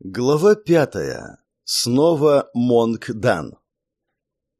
Глава пятая. Снова Монг Дан.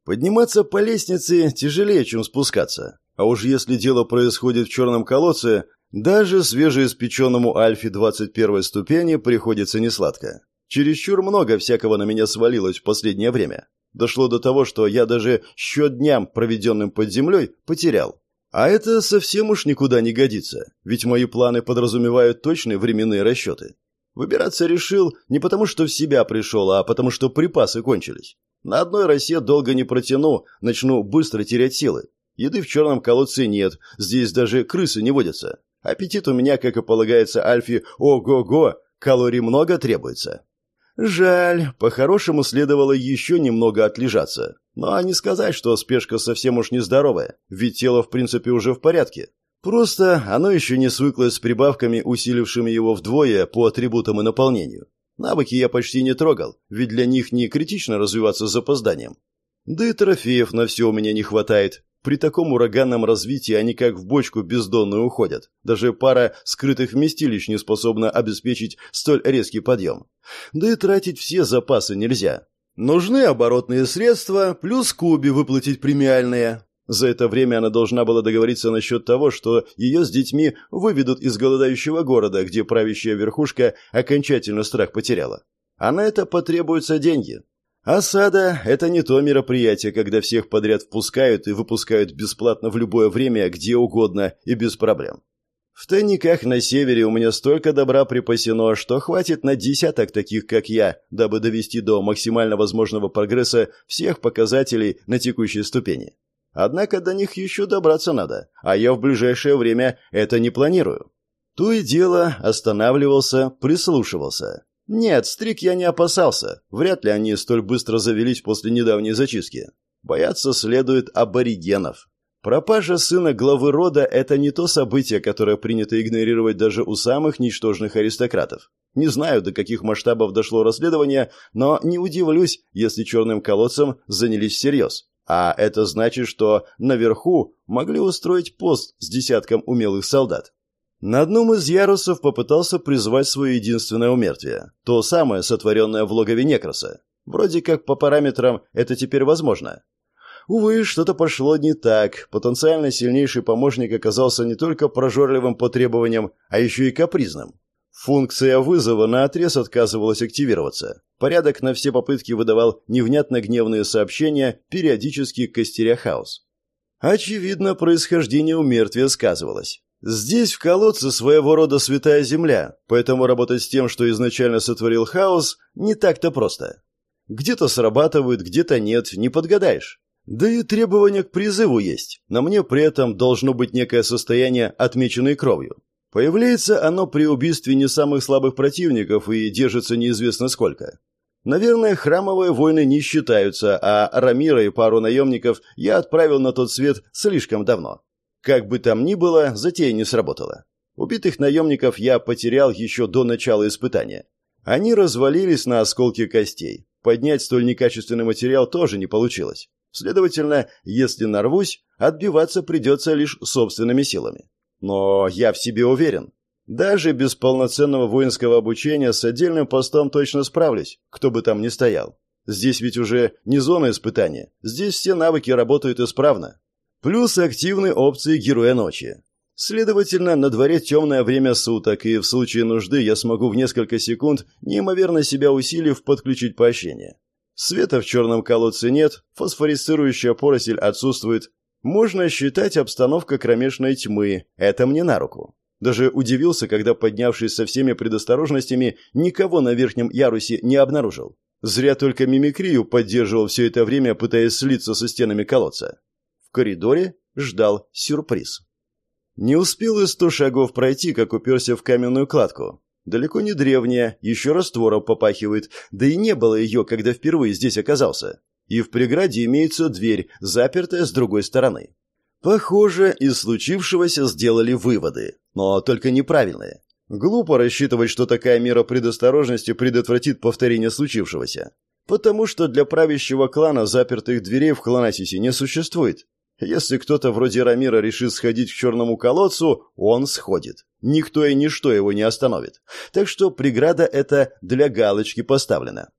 Подниматься по лестнице тяжелее, чем спускаться. А уж если дело происходит в черном колодце, даже свежеиспеченному Альфе 21 ступени приходится несладко. Чересчур много всякого на меня свалилось в последнее время. Дошло до того, что я даже счет дням, проведенным под землей, потерял. А это совсем уж никуда не годится, ведь мои планы подразумевают точные временные расчеты. Выбираться решил не потому, что в себя пришел, а потому, что припасы кончились. На одной росе долго не протяну, начну быстро терять силы. Еды в черном колодце нет, здесь даже крысы не водятся. Аппетит у меня, как и полагается Альфе, ого-го, калорий много требуется. Жаль, по-хорошему следовало еще немного отлежаться. Но не сказать, что спешка совсем уж нездоровая, ведь тело в принципе уже в порядке. Просто оно еще не свыклось с прибавками, усилившими его вдвое по атрибутам и наполнению. Навыки я почти не трогал, ведь для них не критично развиваться с запозданием. Да и трофеев на все у меня не хватает. При таком ураганном развитии они как в бочку бездонную уходят. Даже пара скрытых вместилищ не способна обеспечить столь резкий подъем. Да и тратить все запасы нельзя. Нужны оборотные средства, плюс Куби выплатить премиальные. За это время она должна была договориться насчет того, что ее с детьми выведут из голодающего города, где правящая верхушка окончательно страх потеряла. А на это потребуются деньги. Осада – это не то мероприятие, когда всех подряд впускают и выпускают бесплатно в любое время, где угодно и без проблем. В тайниках на севере у меня столько добра припасено, что хватит на десяток таких, как я, дабы довести до максимально возможного прогресса всех показателей на текущей ступени. Однако до них еще добраться надо, а я в ближайшее время это не планирую. То и дело останавливался, прислушивался. Нет, стрик я не опасался. Вряд ли они столь быстро завелись после недавней зачистки. Бояться следует аборигенов. Пропажа сына главы рода – это не то событие, которое принято игнорировать даже у самых ничтожных аристократов. Не знаю, до каких масштабов дошло расследование, но не удивлюсь, если черным колодцем занялись всерьез. А это значит, что наверху могли устроить пост с десятком умелых солдат. На одном из ярусов попытался призвать свое единственное умертвие. То самое, сотворенное в логове Некроса. Вроде как по параметрам это теперь возможно. Увы, что-то пошло не так. Потенциально сильнейший помощник оказался не только прожорливым по требованиям, а еще и капризным. Функция вызова наотрез отказывалась активироваться. Порядок на все попытки выдавал невнятно гневные сообщения, периодически костеря хаос. Очевидно, происхождение у мертвия сказывалось. Здесь в колодце своего рода святая земля, поэтому работать с тем, что изначально сотворил хаос, не так-то просто. Где-то срабатывают, где-то нет, не подгадаешь. Да и требования к призыву есть. На мне при этом должно быть некое состояние, отмеченное кровью. Появляется оно при убийстве не самых слабых противников и держится неизвестно сколько. Наверное, храмовые войны не считаются, а Рамира и пару наемников я отправил на тот свет слишком давно. Как бы там ни было, затея не сработала. Убитых наемников я потерял еще до начала испытания. Они развалились на осколки костей. Поднять столь некачественный материал тоже не получилось. Следовательно, если нарвусь, отбиваться придется лишь собственными силами. Но я в себе уверен. Даже без полноценного воинского обучения с отдельным постом точно справлюсь, кто бы там ни стоял. Здесь ведь уже не зона испытания. Здесь все навыки работают исправно. Плюс активны опции Героя Ночи. Следовательно, на дворе темное время суток, и в случае нужды я смогу в несколько секунд, неимоверно себя усилив, подключить поощрение. Света в черном колодце нет, фосфорицирующая поросль отсутствует, можно считать обстановка кромешной тьмы. Это мне на руку. Даже удивился, когда, поднявшись со всеми предосторожностями, никого на верхнем ярусе не обнаружил. Зря только мимикрию поддерживал все это время, пытаясь слиться со стенами колодца. В коридоре ждал сюрприз. Не успел и сто шагов пройти, как уперся в каменную кладку. Далеко не древняя, еще раствором попахивает, да и не было ее, когда впервые здесь оказался и в преграде имеется дверь, запертая с другой стороны. Похоже, из случившегося сделали выводы, но только неправильные. Глупо рассчитывать, что такая мера предосторожности предотвратит повторение случившегося. Потому что для правящего клана запертых дверей в Кланасисе не существует. Если кто-то вроде Рамира решит сходить к черному колодцу, он сходит. никто и ничто его не остановит. Так что преграда эта для галочки поставлена.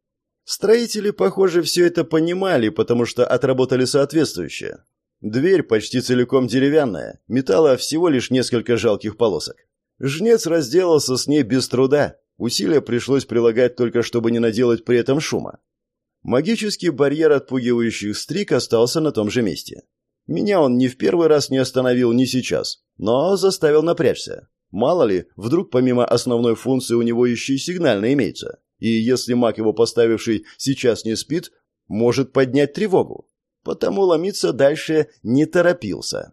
Строители, похоже, все это понимали, потому что отработали соответствующее. Дверь почти целиком деревянная, металла всего лишь несколько жалких полосок. Жнец разделался с ней без труда, усилия пришлось прилагать только, чтобы не наделать при этом шума. Магический барьер отпугивающих стрик остался на том же месте. Меня он ни в первый раз не остановил, ни сейчас, но заставил напрячься. Мало ли, вдруг помимо основной функции у него еще и сигнальная имеется. И если маг его поставивший сейчас не спит, может поднять тревогу. Потому ломиться дальше не торопился.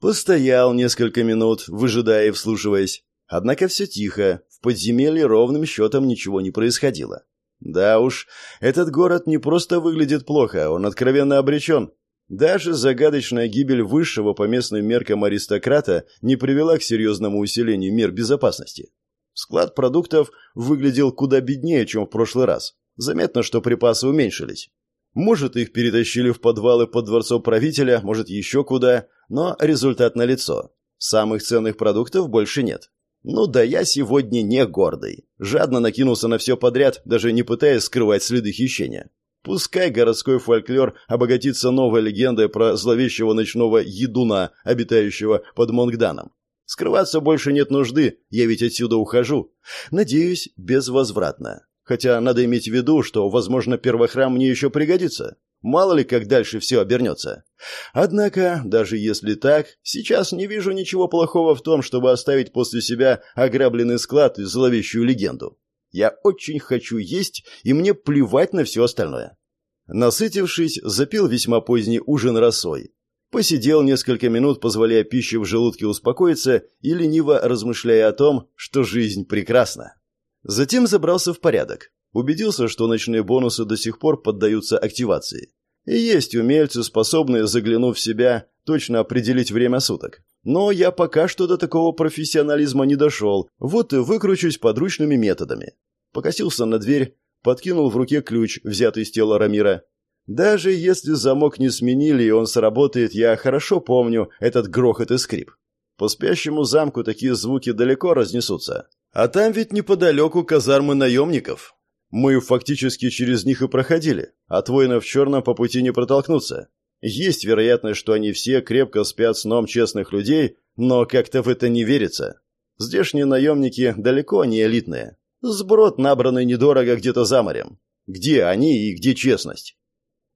Постоял несколько минут, выжидая и вслушиваясь. Однако все тихо, в подземелье ровным счетом ничего не происходило. Да уж, этот город не просто выглядит плохо, он откровенно обречен. Даже загадочная гибель высшего по местным меркам аристократа не привела к серьезному усилению мер безопасности. Склад продуктов выглядел куда беднее, чем в прошлый раз. Заметно, что припасы уменьшились. Может, их перетащили в подвалы под дворцом правителя, может, еще куда, но результат налицо. Самых ценных продуктов больше нет. Ну да я сегодня не гордый. Жадно накинулся на все подряд, даже не пытаясь скрывать следы хищения. Пускай городской фольклор обогатится новой легендой про зловещего ночного едуна, обитающего под Монгданом. Скрываться больше нет нужды, я ведь отсюда ухожу. Надеюсь, безвозвратно. Хотя надо иметь в виду, что, возможно, первохрам мне еще пригодится. Мало ли, как дальше все обернется. Однако, даже если так, сейчас не вижу ничего плохого в том, чтобы оставить после себя ограбленный склад и зловещую легенду. Я очень хочу есть, и мне плевать на все остальное. Насытившись, запил весьма поздний ужин росой. Посидел несколько минут, позволяя пище в желудке успокоиться и лениво размышляя о том, что жизнь прекрасна. Затем забрался в порядок. Убедился, что ночные бонусы до сих пор поддаются активации. И есть умельцы, способные, заглянув в себя, точно определить время суток. Но я пока что до такого профессионализма не дошел, вот и выкручусь подручными методами. Покосился на дверь, подкинул в руке ключ, взятый с тела Рамира. Даже если замок не сменили и он сработает, я хорошо помню этот грохот и скрип. По спящему замку такие звуки далеко разнесутся. А там ведь неподалеку казармы наемников. Мы фактически через них и проходили. От воинов в черном по пути не протолкнуться. Есть вероятность, что они все крепко спят сном честных людей, но как-то в это не верится. Здешние наемники далеко не элитные. Сброд, набранный недорого где-то за морем. Где они и где честность?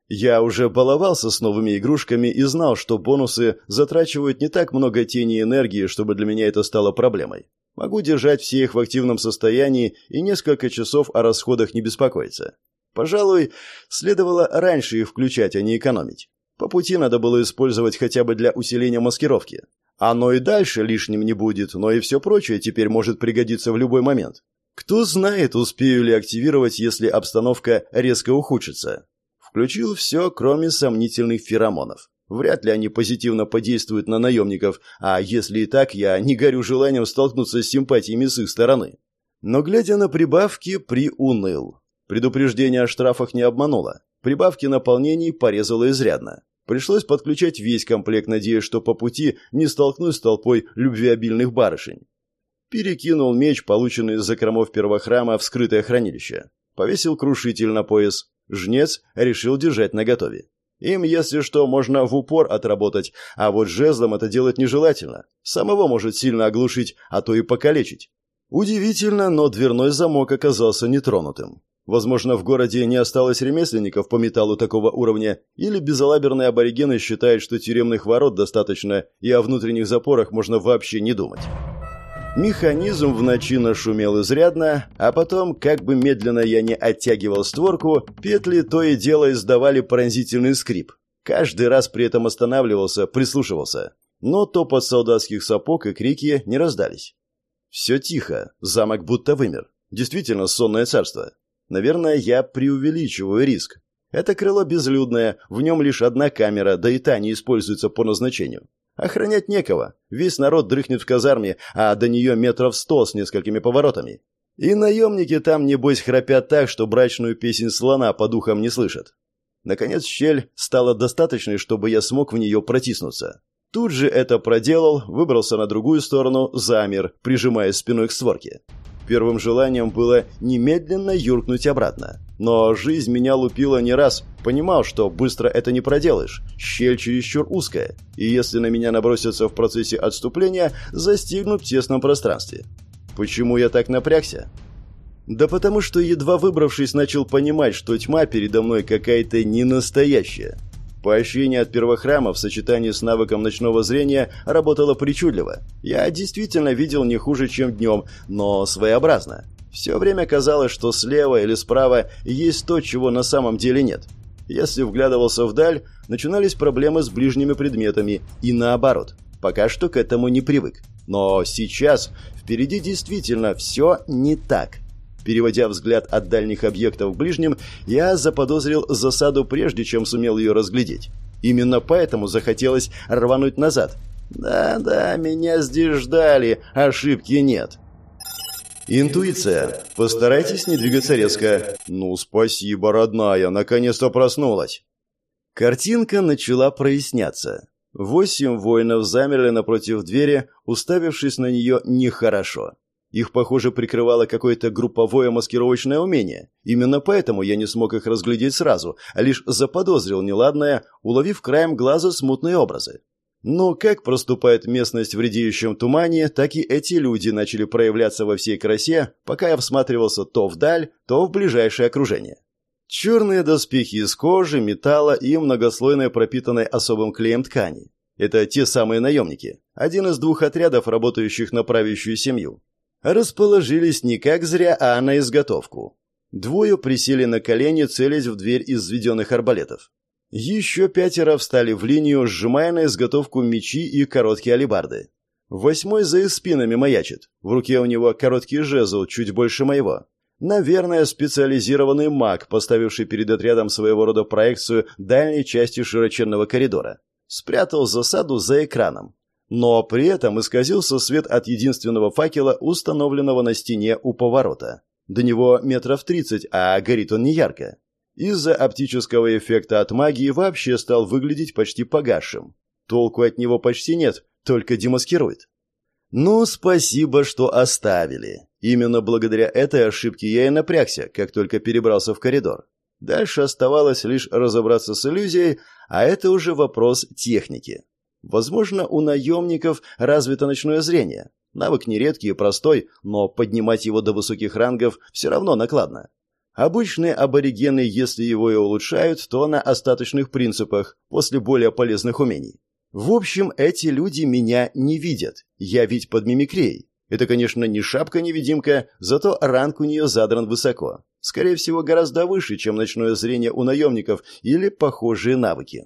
Я уже баловался с новыми игрушками и знал, что бонусы затрачивают не так много тени и энергии, чтобы для меня это стало проблемой. Могу держать все их в активном состоянии и несколько часов о расходах не беспокоиться. Пожалуй, следовало раньше их включать, а не экономить. По пути надо было использовать хотя бы для усиления маскировки. Оно и дальше лишним не будет, но и все прочее теперь может пригодиться в любой момент. Кто знает, успею ли активировать, если обстановка резко ухудшится. Включил все, кроме сомнительных феромонов. Вряд ли они позитивно подействуют на наемников, а если и так, я не горю желанием столкнуться с симпатиями с их стороны. Но, глядя на прибавки, приуныл. Предупреждение о штрафах не обмануло. Прибавки наполнений порезало изрядно. Пришлось подключать весь комплект, надеясь, что по пути не столкнусь с толпой любвеобильных барышень. Перекинул меч, полученный из закромов первохрама, в скрытое хранилище. Повесил крушитель на пояс. Жнец решил держать наготове. Им, если что, можно в упор отработать, а вот жезлом это делать нежелательно. Самого может сильно оглушить, а то и покалечить. Удивительно, но дверной замок оказался нетронутым. Возможно, в городе не осталось ремесленников по металлу такого уровня, или безалаберные аборигены считают, что тюремных ворот достаточно, и о внутренних запорах можно вообще не думать. Механизм в ночи нашумел изрядно, а потом, как бы медленно я не оттягивал створку, петли то и дело издавали пронзительный скрип. Каждый раз при этом останавливался, прислушивался. Но топот солдатских сапог и крики не раздались. Все тихо, замок будто вымер. Действительно сонное царство. Наверное, я преувеличиваю риск. Это крыло безлюдное, в нем лишь одна камера, да и та не используется по назначению. Охранять некого. Весь народ дрыхнет в казарме, а до нее метров сто с несколькими поворотами. И наемники там, небось, храпят так, что брачную песнь слона по духам не слышат. Наконец щель стала достаточной, чтобы я смог в нее протиснуться. Тут же это проделал, выбрался на другую сторону, замер, прижимаясь спиной к створке. Первым желанием было немедленно юркнуть обратно. Но жизнь меня лупила не раз. Понимал, что быстро это не проделаешь. Щель чересчур узкая. И если на меня набросятся в процессе отступления, застигнут в тесном пространстве. Почему я так напрягся? Да потому что, едва выбравшись, начал понимать, что тьма передо мной какая-то ненастоящая. Поощрение от первохрама в сочетании с навыком ночного зрения работало причудливо. Я действительно видел не хуже, чем днем, но своеобразно. Все время казалось, что слева или справа есть то, чего на самом деле нет. Если вглядывался вдаль, начинались проблемы с ближними предметами, и наоборот. Пока что к этому не привык. Но сейчас впереди действительно все не так. Переводя взгляд от дальних объектов к ближним, я заподозрил засаду прежде, чем сумел ее разглядеть. Именно поэтому захотелось рвануть назад. «Да-да, меня здесь ждали, ошибки нет». Интуиция. Постарайтесь не двигаться резко. Ну, спасибо, родная, наконец-то проснулась. Картинка начала проясняться. Восемь воинов замерли напротив двери, уставившись на нее нехорошо. Их, похоже, прикрывало какое-то групповое маскировочное умение. Именно поэтому я не смог их разглядеть сразу, а лишь заподозрил неладное, уловив краем глаза смутные образы. Но как проступает местность в редеющем тумане, так и эти люди начали проявляться во всей красе, пока я всматривался то вдаль, то в ближайшее окружение. Черные доспехи из кожи, металла и многослойной пропитанной особым клеем ткани. Это те самые наемники. Один из двух отрядов, работающих на правящую семью расположились не как зря, а на изготовку. Двое присели на колени, целясь в дверь из введенных арбалетов. Еще пятеро встали в линию, сжимая на изготовку мечи и короткие алебарды. Восьмой за их спинами маячит. В руке у него короткий жезл, чуть больше моего. Наверное, специализированный маг, поставивший перед отрядом своего рода проекцию дальней части широченного коридора. Спрятал засаду за экраном. Но при этом исказился свет от единственного факела, установленного на стене у поворота. До него метров тридцать, а горит он неярко. Из-за оптического эффекта от магии вообще стал выглядеть почти погасшим. Толку от него почти нет, только демаскирует. Ну, спасибо, что оставили. Именно благодаря этой ошибке я и напрягся, как только перебрался в коридор. Дальше оставалось лишь разобраться с иллюзией, а это уже вопрос техники. Возможно, у наемников развито ночное зрение. Навык нередкий и простой, но поднимать его до высоких рангов все равно накладно. Обычные аборигены, если его и улучшают, то на остаточных принципах, после более полезных умений. В общем, эти люди меня не видят. Я ведь под мимикрией. Это, конечно, не шапка-невидимка, зато ранг у нее задран высоко. Скорее всего, гораздо выше, чем ночное зрение у наемников или похожие навыки.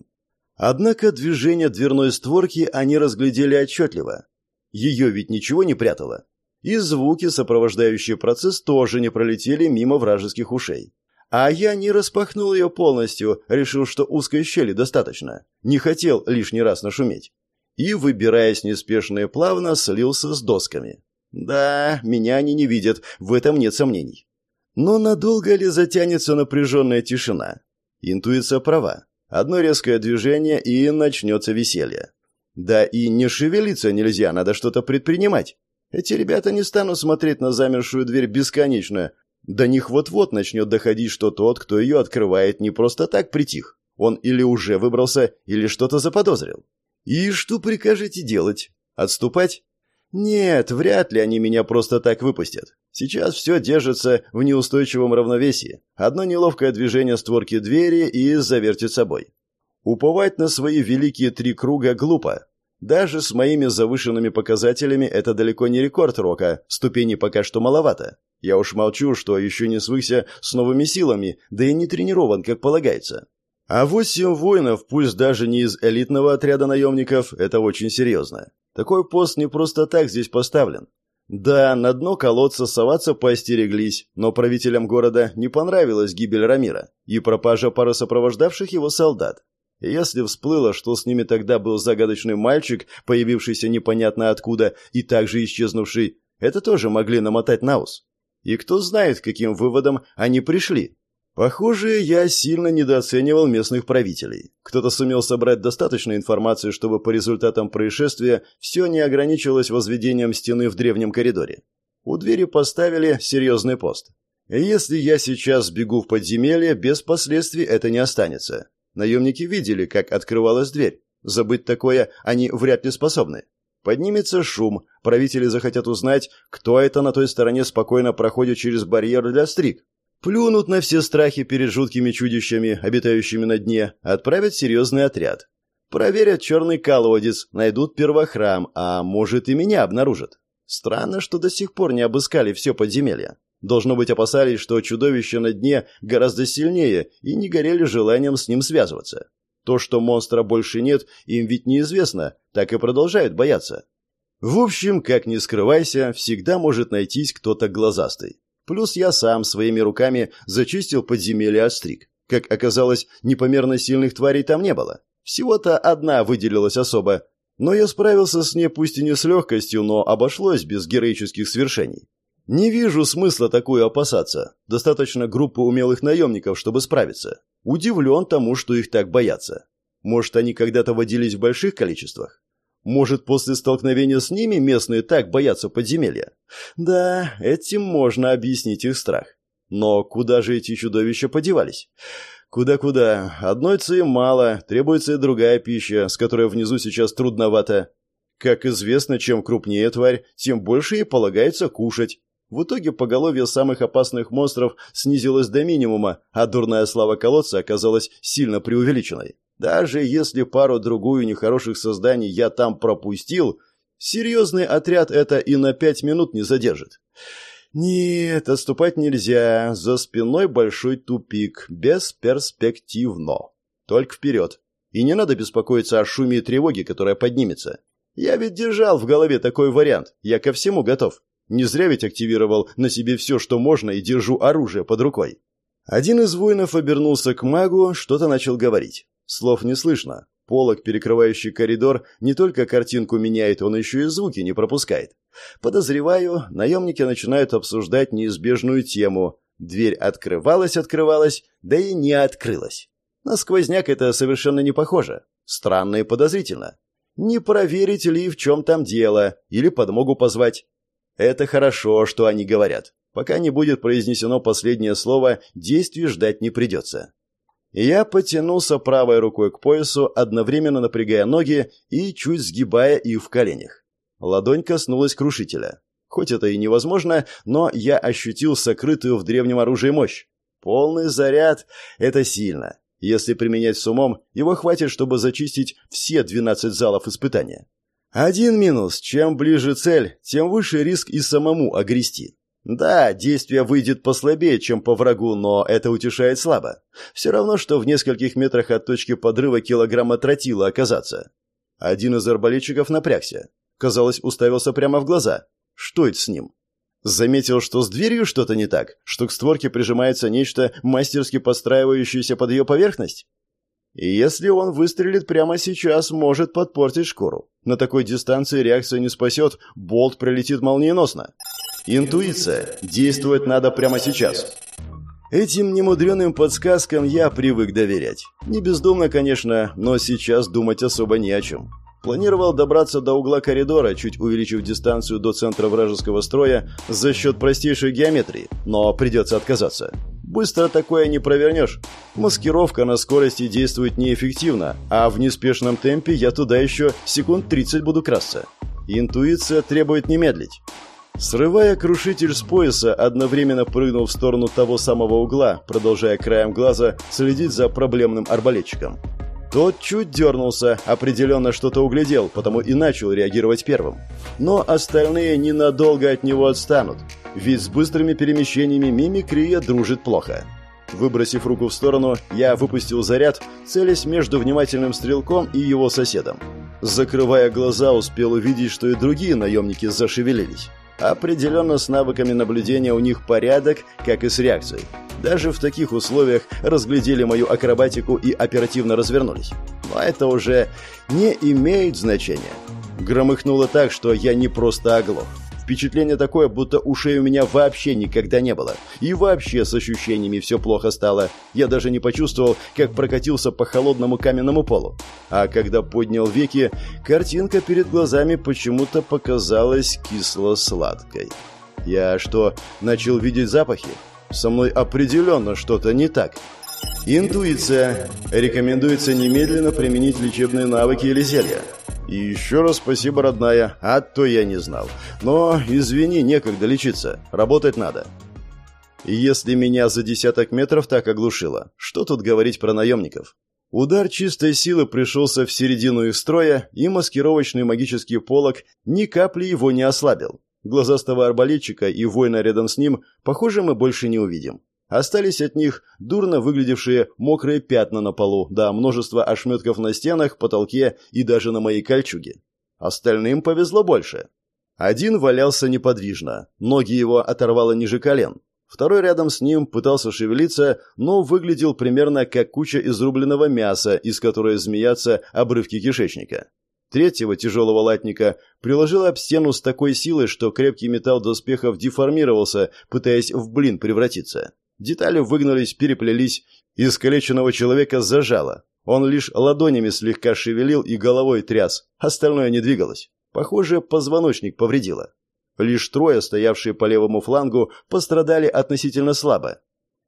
Однако движение дверной створки они разглядели отчетливо. Ее ведь ничего не прятало. И звуки, сопровождающие процесс, тоже не пролетели мимо вражеских ушей. А я не распахнул ее полностью, решил, что узкой щели достаточно. Не хотел лишний раз нашуметь. И, выбираясь неспешно и плавно, слился с досками. Да, меня они не видят, в этом нет сомнений. Но надолго ли затянется напряженная тишина? Интуиция права. Одно резкое движение, и начнется веселье. Да и не шевелиться нельзя, надо что-то предпринимать. Эти ребята не станут смотреть на замершую дверь бесконечно. До них вот-вот начнет доходить, что тот, кто ее открывает, не просто так притих. Он или уже выбрался, или что-то заподозрил. И что прикажете делать? Отступать? Нет, вряд ли они меня просто так выпустят. Сейчас все держится в неустойчивом равновесии. Одно неловкое движение створки двери и завертит собой. Уповать на свои великие три круга глупо. Даже с моими завышенными показателями это далеко не рекорд рока, ступени пока что маловато. Я уж молчу, что еще не свыкся с новыми силами, да и не тренирован, как полагается. А восемь воинов, пусть даже не из элитного отряда наемников, это очень серьезно. Такой пост не просто так здесь поставлен. Да, на дно колодца соваться поостереглись, но правителям города не понравилась гибель Рамира и пропажа пары сопровождавших его солдат. Если всплыло, что с ними тогда был загадочный мальчик, появившийся непонятно откуда и также исчезнувший, это тоже могли намотать на ус. И кто знает, к каким выводам они пришли. Похоже, я сильно недооценивал местных правителей. Кто-то сумел собрать достаточно информации, чтобы по результатам происшествия все не ограничилось возведением стены в древнем коридоре. У двери поставили серьезный пост. Если я сейчас сбегу в подземелье, без последствий это не останется. Наемники видели, как открывалась дверь. Забыть такое они вряд ли способны. Поднимется шум, правители захотят узнать, кто это на той стороне спокойно проходит через барьер для стриг. Плюнут на все страхи перед жуткими чудищами, обитающими на дне, отправят серьезный отряд. Проверят черный колодец, найдут первохрам, а может и меня обнаружат. Странно, что до сих пор не обыскали все подземелье. Должно быть, опасались, что чудовище на дне гораздо сильнее и не горели желанием с ним связываться. То, что монстра больше нет, им ведь неизвестно, так и продолжают бояться. В общем, как ни скрывайся, всегда может найтись кто-то глазастый. Плюс я сам своими руками зачистил подземелье от. Как оказалось, непомерно сильных тварей там не было. Всего-то одна выделилась особо. Но я справился с ней пусть и не с легкостью, но обошлось без героических свершений. Не вижу смысла такую опасаться. Достаточно группы умелых наемников, чтобы справиться. Удивлен тому, что их так боятся. Может, они когда-то водились в больших количествах? Может, после столкновения с ними местные так боятся подземелья? Да, этим можно объяснить их страх. Но куда же эти чудовища подевались? Куда-куда. Одной ци мало, требуется и другая пища, с которой внизу сейчас трудновато. Как известно, чем крупнее тварь, тем больше ей полагается кушать. В итоге поголовье самых опасных монстров снизилось до минимума, а дурная слава колодца оказалась сильно преувеличенной. Даже если пару-другую нехороших созданий я там пропустил, серьезный отряд это и на пять минут не задержит. Нет, отступать нельзя. За спиной большой тупик. Бесперспективно. Только вперед. И не надо беспокоиться о шуме и тревоге, которая поднимется. Я ведь держал в голове такой вариант. Я ко всему готов. Не зря ведь активировал на себе все, что можно, и держу оружие под рукой. Один из воинов обернулся к магу, что-то начал говорить. Слов не слышно. Полок, перекрывающий коридор, не только картинку меняет, он еще и звуки не пропускает. Подозреваю, наемники начинают обсуждать неизбежную тему. Дверь открывалась-открывалась, да и не открылась. На сквозняк это совершенно не похоже. Странно и подозрительно. Не проверить ли, в чем там дело, или подмогу позвать. Это хорошо, что они говорят. Пока не будет произнесено последнее слово, действий ждать не придется. Я потянулся правой рукой к поясу, одновременно напрягая ноги и чуть сгибая их в коленях. Ладонь коснулась крушителя. Хоть это и невозможно, но я ощутил сокрытую в древнем оружии мощь. Полный заряд — это сильно. Если применять с умом, его хватит, чтобы зачистить все 12 залов испытания. Один минус. Чем ближе цель, тем выше риск и самому огрести. Да, действие выйдет послабее, чем по врагу, но это утешает слабо. Все равно, что в нескольких метрах от точки подрыва килограмма тротила оказаться. Один из арбалетчиков напрягся. Казалось, уставился прямо в глаза. Что это с ним? Заметил, что с дверью что-то не так, что к створке прижимается нечто, мастерски подстраивающееся под ее поверхность. И если он выстрелит прямо сейчас, может подпортить шкуру. На такой дистанции реакция не спасет, болт пролетит молниеносно. Интуиция. Действовать надо прямо сейчас. Этим немудреным подсказкам я привык доверять. Не бездумно, конечно, но сейчас думать особо не о чем. Планировал добраться до угла коридора, чуть увеличив дистанцию до центра вражеского строя за счет простейшей геометрии, но придется отказаться. Быстро такое не провернешь. Маскировка на скорости действует неэффективно, а в неспешном темпе я туда еще секунд 30 буду красться. Интуиция требует не медлить. Срывая крушитель с пояса, одновременно прыгнул в сторону того самого угла, продолжая краем глаза следить за проблемным арбалетчиком. Тот чуть дернулся, определенно что-то углядел, потому и начал реагировать первым. Но остальные ненадолго от него отстанут, ведь с быстрыми перемещениями мимикрия дружит плохо. Выбросив руку в сторону, я выпустил заряд, целясь между внимательным стрелком и его соседом. Закрывая глаза, успел увидеть, что и другие наемники зашевелились. Определенно с навыками наблюдения у них порядок, как и с реакцией. Даже в таких условиях разглядели мою акробатику и оперативно развернулись. Но это уже не имеет значения. Громыхнуло так, что я не просто оглох. Впечатление такое, будто ушей у меня вообще никогда не было. И вообще с ощущениями все плохо стало. Я даже не почувствовал, как прокатился по холодному каменному полу. А когда поднял веки, картинка перед глазами почему-то показалась кисло-сладкой. Я что, начал видеть запахи? Со мной определенно что-то не так. Интуиция. Рекомендуется немедленно применить лечебные навыки или зелья. И еще раз спасибо, родная, а то я не знал. Но, извини, некогда лечиться. Работать надо. Если меня за десяток метров так оглушило, что тут говорить про наемников? Удар чистой силы пришелся в середину их строя, и маскировочный магический полог ни капли его не ослабил. Глазастого арбалетчика и воина рядом с ним, похоже, мы больше не увидим. Остались от них дурно выглядевшие мокрые пятна на полу, да множество ошметков на стенах, потолке и даже на моей кольчуге. Остальным повезло больше. Один валялся неподвижно, ноги его оторвало ниже колен. Второй рядом с ним пытался шевелиться, но выглядел примерно как куча изрубленного мяса, из которой змеятся обрывки кишечника. Третьего тяжелого латника приложил об стену с такой силой, что крепкий металл доспехов деформировался, пытаясь в блин превратиться. Детали выгнулись, переплелись, искалеченного человека зажало. Он лишь ладонями слегка шевелил и головой тряс, остальное не двигалось. Похоже, позвоночник повредило. Лишь трое, стоявшие по левому флангу, пострадали относительно слабо.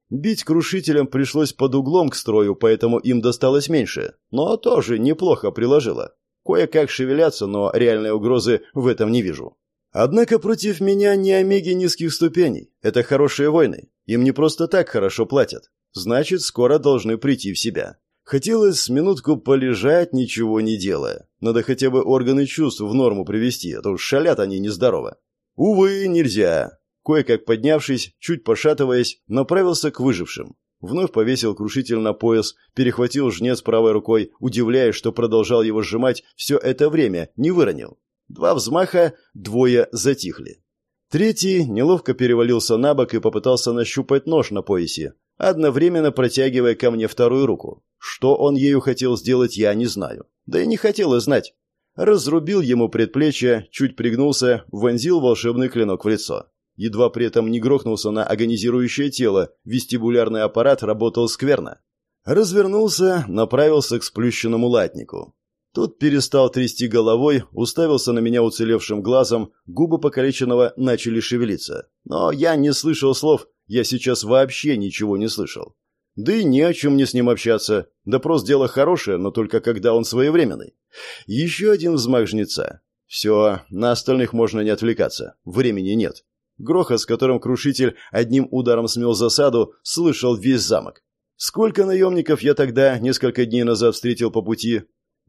Бить крушителям пришлось под углом к строю, поэтому им досталось меньше, но тоже неплохо приложило. Кое-как шевелятся, но реальной угрозы в этом не вижу. Однако против меня не омеги низких ступеней. Это хорошие войны. Им не просто так хорошо платят. Значит, скоро должны прийти в себя. Хотелось минутку полежать, ничего не делая. Надо хотя бы органы чувств в норму привести, а то шалят они нездорово. Увы, нельзя. Кое-как поднявшись, чуть пошатываясь, направился к выжившим. Вновь повесил крушитель на пояс, перехватил жнец правой рукой, удивляясь, что продолжал его сжимать все это время, не выронил. Два взмаха, двое затихли. Третий неловко перевалился на бок и попытался нащупать нож на поясе, одновременно протягивая ко мне вторую руку. Что он ею хотел сделать, я не знаю. Да и не хотел и знать. Разрубил ему предплечье, чуть пригнулся, вонзил волшебный клинок в лицо. Едва при этом не грохнулся на агонизирующее тело, вестибулярный аппарат работал скверно. Развернулся, направился к сплющенному латнику. Тот перестал трясти головой, уставился на меня уцелевшим глазом, губы покалеченного начали шевелиться. Но я не слышал слов, я сейчас вообще ничего не слышал. Да и не о чем мне с ним общаться. Допрос дело хорошее, но только когда он своевременный. Еще один взмах жнеца. Все, на остальных можно не отвлекаться. Времени нет. Грохот, с которым крушитель одним ударом смел засаду, слышал весь замок. Сколько наемников я тогда, несколько дней назад, встретил по пути,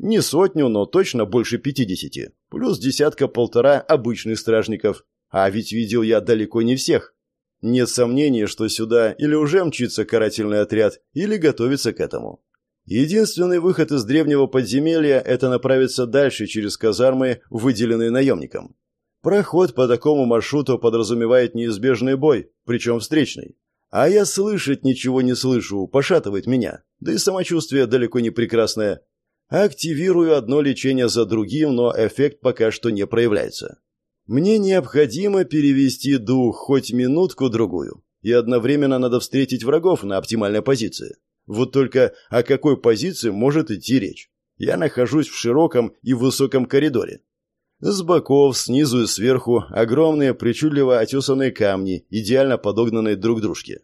не сотню, но точно больше пятидесяти. Плюс десятка-полтора обычных стражников. А ведь видел я далеко не всех. Нет сомнений, что сюда или уже мчится карательный отряд, или готовится к этому. Единственный выход из древнего подземелья – это направиться дальше через казармы, выделенные наемникам. Проход по такому маршруту подразумевает неизбежный бой, причем встречный. А я слышать ничего не слышу, пошатывает меня. Да и самочувствие далеко не прекрасное. Активирую одно лечение за другим, но эффект пока что не проявляется. Мне необходимо перевести дух хоть минутку-другую. И одновременно надо встретить врагов на оптимальной позиции. Вот только о какой позиции может идти речь? Я нахожусь в широком и высоком коридоре. С боков, снизу и сверху огромные причудливо отесанные камни, идеально подогнанные друг к дружке.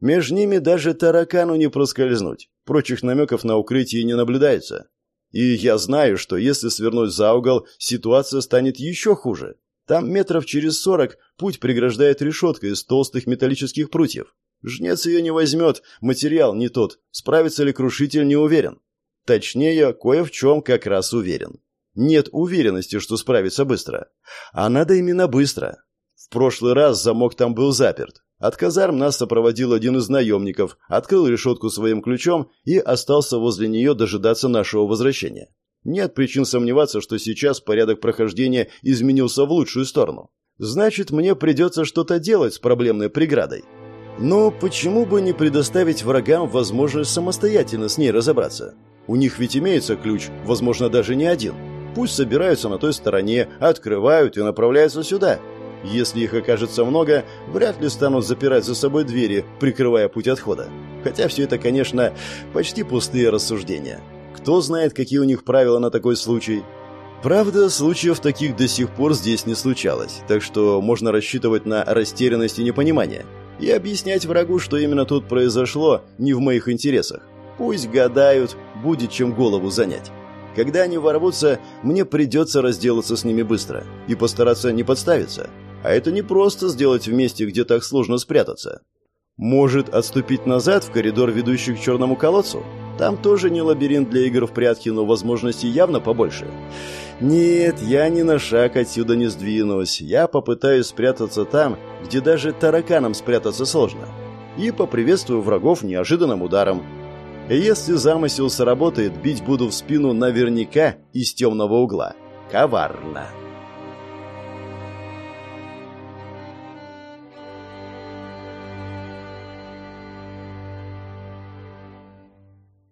Между ними даже таракану не проскользнуть. Прочих намеков на укрытие не наблюдается. И я знаю, что если свернуть за угол, ситуация станет еще хуже. Там метров через сорок путь преграждает решетка из толстых металлических прутьев. Жнец ее не возьмет, материал не тот, справится ли крушитель не уверен. Точнее, кое в чем как раз уверен. Нет уверенности, что справится быстро. А надо именно быстро. В прошлый раз замок там был заперт. От казарм нас сопроводил один из наемников, открыл решетку своим ключом и остался возле нее дожидаться нашего возвращения. Нет причин сомневаться, что сейчас порядок прохождения изменился в лучшую сторону. Значит, мне придется что-то делать с проблемной преградой. Но почему бы не предоставить врагам возможность самостоятельно с ней разобраться? У них ведь имеется ключ, возможно, даже не один. Пусть собираются на той стороне, открывают и направляются сюда. Если их окажется много, вряд ли станут запирать за собой двери, прикрывая путь отхода. Хотя все это, конечно, почти пустые рассуждения. Кто знает, какие у них правила на такой случай. Правда, случаев таких до сих пор здесь не случалось, так что можно рассчитывать на растерянность и непонимание. И объяснять врагу, что именно тут произошло, не в моих интересах. Пусть гадают, будет чем голову занять. Когда они ворвутся, мне придется разделаться с ними быстро и постараться не подставиться. А это не просто сделать в месте, где так сложно спрятаться. Может, отступить назад в коридор, ведущий к черному колодцу? Там тоже не лабиринт для игр в прятки, но возможностей явно побольше. Нет, я ни на шаг отсюда не сдвинусь. Я попытаюсь спрятаться там, где даже тараканам спрятаться сложно. И поприветствую врагов неожиданным ударом. Если замысел сработает, бить буду в спину наверняка из темного угла. Коварно.